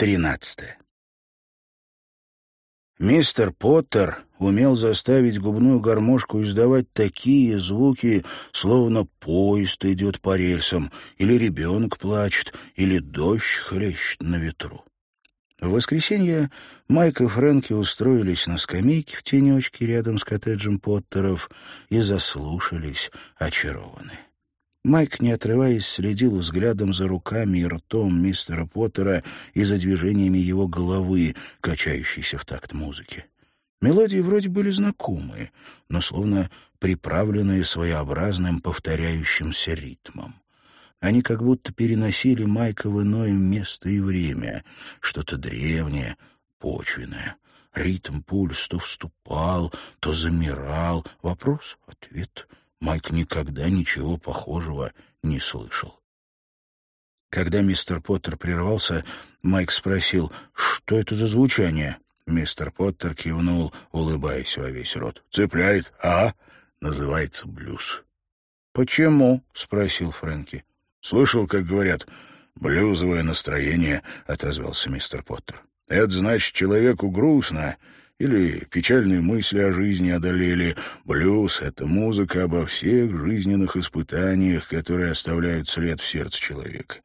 Тринадцатое. Мистер Поттер умел заставить губную гармошку издавать такие звуки, словно поезд идет по рельсам, или ребенок плачет, или дождь хлещет на ветру. В воскресенье Майк и Фрэнки устроились на скамейке в тенечке рядом с коттеджем Поттеров и заслушались очарованные. Майк, не отрываясь, следил взглядом за руками и ртом мистера Поттера и за движениями его головы, качающейся в такт музыки. Мелодии вроде были знакомые, но словно приправленные своеобразным повторяющимся ритмом. Они как будто переносили Майка в иное место и время, что-то древнее, почвенное. Ритм пульс то вступал, то замирал. Вопрос, ответ — Майк никогда ничего похожего не слышал. Когда мистер Поттер прервался, Майк спросил, что это за звучание? Мистер Поттер кивнул, улыбаясь во весь рот. «Цепляет, а? Называется блюз». «Почему?» — спросил Фрэнки. «Слышал, как говорят, блюзовое настроение», — отозвался мистер Поттер. «Это значит, человеку грустно, или печальные мысли о жизни одолели. Блюз — это музыка обо всех жизненных испытаниях, которые оставляют след в сердце человека.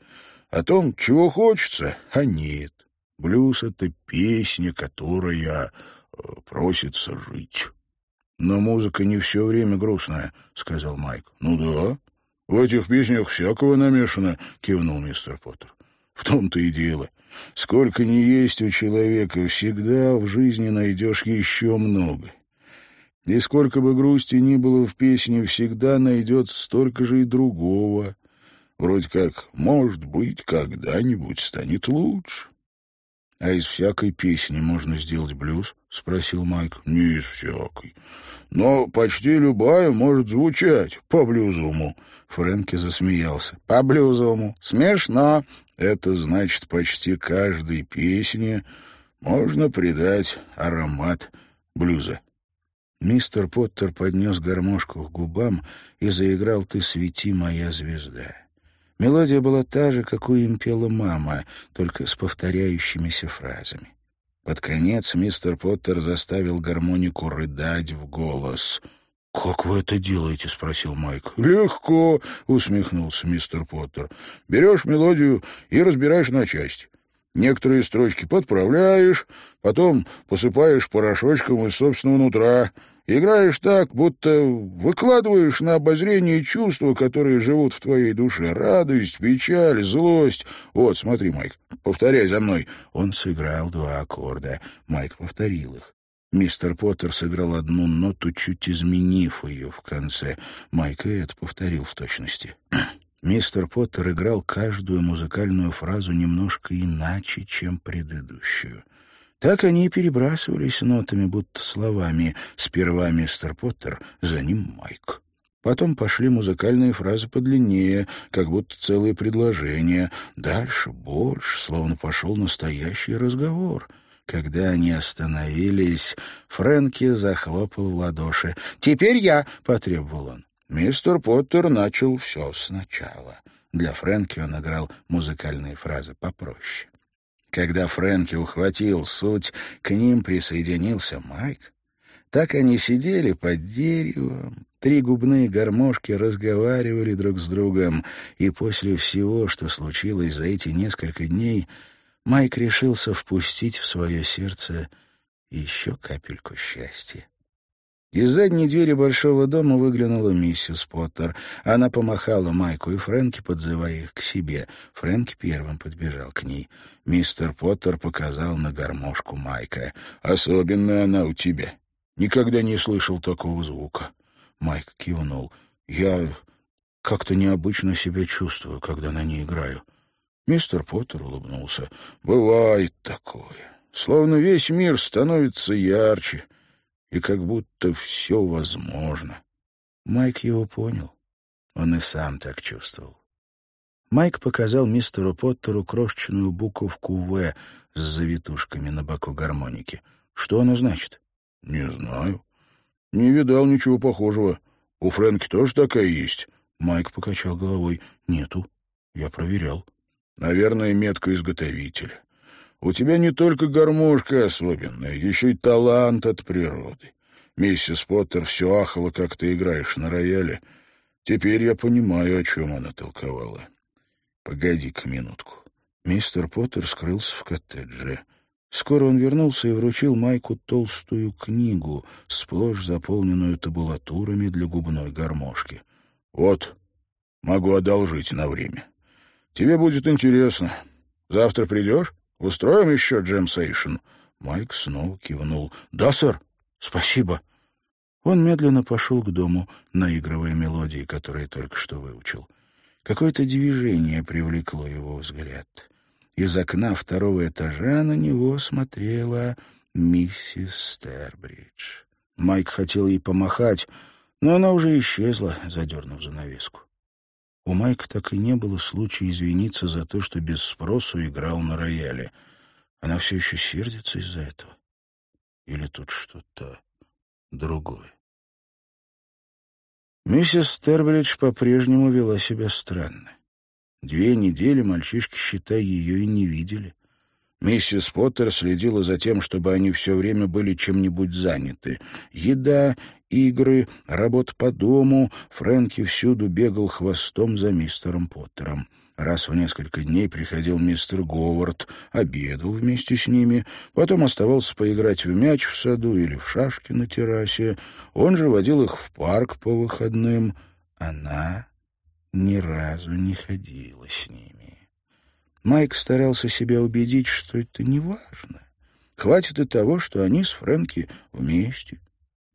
О том, чего хочется, а нет. Блюз — это песня, которая э, просится жить. «Но музыка не все время грустная», — сказал Майк. «Ну да, в этих песнях всякого намешано», — кивнул мистер Поттер. «В том-то и дело. Сколько ни есть у человека, всегда в жизни найдешь еще много. И сколько бы грусти ни было в песне, всегда найдется столько же и другого. Вроде как, может быть, когда-нибудь станет лучше. — А из всякой песни можно сделать блюз? — спросил Майк. — Не из всякой. Но почти любая может звучать по-блюзовому. Фрэнки засмеялся. — По-блюзовому. Смешно. Это значит, почти каждой песне можно придать аромат блюза. Мистер Поттер поднес гармошку к губам и заиграл «Ты свети, моя звезда». Мелодия была та же, какую им пела мама, только с повторяющимися фразами. Под конец мистер Поттер заставил гармонику рыдать в голос — «Как вы это делаете?» — спросил Майк. «Легко», — усмехнулся мистер Поттер. «Берешь мелодию и разбираешь на части. Некоторые строчки подправляешь, потом посыпаешь порошочком из собственного нутра. Играешь так, будто выкладываешь на обозрение чувства, которые живут в твоей душе. Радость, печаль, злость. Вот, смотри, Майк, повторяй за мной». Он сыграл два аккорда. Майк повторил их. Мистер Поттер сыграл одну ноту, чуть изменив ее в конце. Майк и повторил в точности. Мистер Поттер играл каждую музыкальную фразу немножко иначе, чем предыдущую. Так они и перебрасывались нотами, будто словами. Сперва мистер Поттер, за ним Майк. Потом пошли музыкальные фразы подлиннее, как будто целые предложения. Дальше больше, словно пошел настоящий разговор — когда они остановились, Фрэнки захлопал в ладоши. «Теперь я!» — потребовал он. Мистер Поттер начал все сначала. Для Фрэнки он играл музыкальные фразы попроще. Когда Фрэнки ухватил суть, к ним присоединился Майк. Так они сидели под деревом, три губные гармошки разговаривали друг с другом, и после всего, что случилось за эти несколько дней, Майк решился впустить в свое сердце еще капельку счастья. Из задней двери большого дома выглянула миссис Поттер. Она помахала Майку и Фрэнки, подзывая их к себе. Фрэнк первым подбежал к ней. Мистер Поттер показал на гармошку Майка. «Особенная она у тебя. Никогда не слышал такого звука». Майк кивнул. «Я как-то необычно себя чувствую, когда на ней играю». Мистер Поттер улыбнулся. «Бывает такое. Словно весь мир становится ярче, и как будто все возможно». Майк его понял. Он и сам так чувствовал. Майк показал мистеру Поттеру крошечную буковку «В» с завитушками на боку гармоники. «Что она значит?» «Не знаю. Не видал ничего похожего. У Фрэнки тоже такая есть?» Майк покачал головой. «Нету. Я проверял». Наверное, метка изготовителя. У тебя не только гармошка особенная, еще и талант от природы. Миссис Поттер все ахала, как ты играешь на рояле. Теперь я понимаю, о чем она толковала. Погоди-ка минутку. Мистер Поттер скрылся в коттедже. Скоро он вернулся и вручил Майку толстую книгу, сплошь заполненную табулатурами для губной гармошки. «Вот, могу одолжить на время. Тебе будет интересно. Завтра придешь? Устроим еще джемсейшн?» Майк снова кивнул. «Да, сэр. Спасибо». Он медленно пошел к дому, наигрывая мелодии, которые только что выучил. Какое-то движение привлекло его взгляд. Из окна второго этажа на него смотрела миссис Стербридж. Майк хотел ей помахать, но она уже исчезла, задернув занавеску. У Майка так и не было случая извиниться за то, что без спросу играл на рояле. Она все еще сердится из-за этого? Или тут что-то другое? Миссис Стербридж по-прежнему вела себя странно. Две недели мальчишки, считай, ее и не видели. Миссис Поттер следила за тем, чтобы они все время были чем-нибудь заняты. Еда, игры, работа по дому. Фрэнки всюду бегал хвостом за мистером Поттером. Раз в несколько дней приходил мистер Говард, обедал вместе с ними, потом оставался поиграть в мяч в саду или в шашки на террасе. Он же водил их в парк по выходным. Она ни разу не ходила с ними. Майк старался себя убедить, что это не важно. Хватит и того, что они с Фрэнки вместе.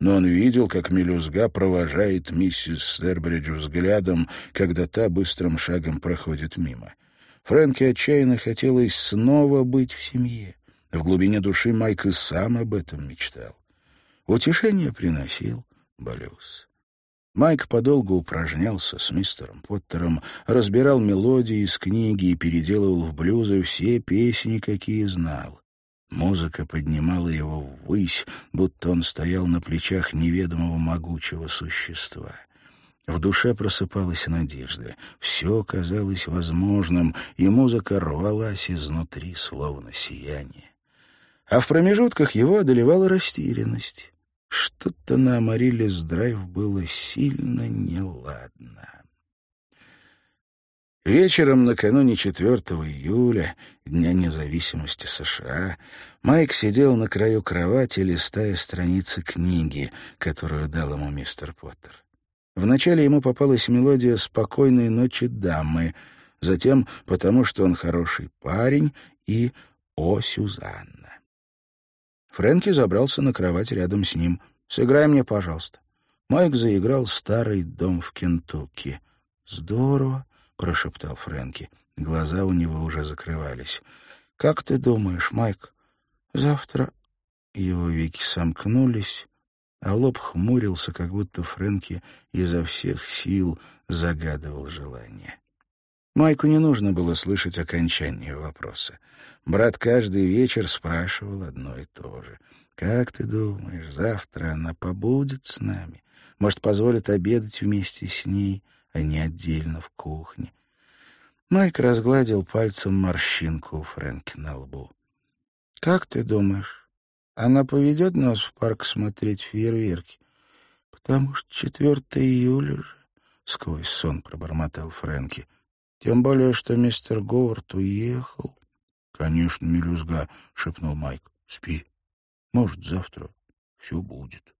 Но он видел, как мелюзга провожает миссис Стербридж взглядом, когда та быстрым шагом проходит мимо. Фрэнки отчаянно хотелось снова быть в семье. В глубине души Майк и сам об этом мечтал. Утешение приносил блюз. Майк подолгу упражнялся с мистером Поттером, разбирал мелодии из книги и переделывал в блюзы все песни, какие знал. Музыка поднимала его ввысь, будто он стоял на плечах неведомого могучего существа. В душе просыпалась надежда. Все казалось возможным, и музыка рвалась изнутри, словно сияние. А в промежутках его одолевала растерянность. Что-то на Амарилис Драйв было сильно неладно. Вечером накануне 4 июля, Дня независимости США, Майк сидел на краю кровати, листая страницы книги, которую дал ему мистер Поттер. Вначале ему попалась мелодия «Спокойной ночи, дамы», затем «Потому что он хороший парень» и «О, Сюзанна». Фрэнки забрался на кровать рядом с ним. «Сыграй мне, пожалуйста». Майк заиграл «Старый дом в Кентукки». «Здорово», — прошептал Фрэнки. Глаза у него уже закрывались. «Как ты думаешь, Майк, завтра...» Его веки сомкнулись, а лоб хмурился, как будто Фрэнки изо всех сил загадывал желание. Майку не нужно было слышать окончание вопроса. Брат каждый вечер спрашивал одно и то же. «Как ты думаешь, завтра она побудет с нами? Может, позволит обедать вместе с ней, а не отдельно в кухне?» Майк разгладил пальцем морщинку у Фрэнки на лбу. «Как ты думаешь, она поведет нас в парк смотреть фейерверки? Потому что 4 июля же...» — сквозь сон пробормотал Фрэнки — тем более, что мистер Говард уехал. — Конечно, мелюзга, — шепнул Майк. — Спи. Может, завтра все будет.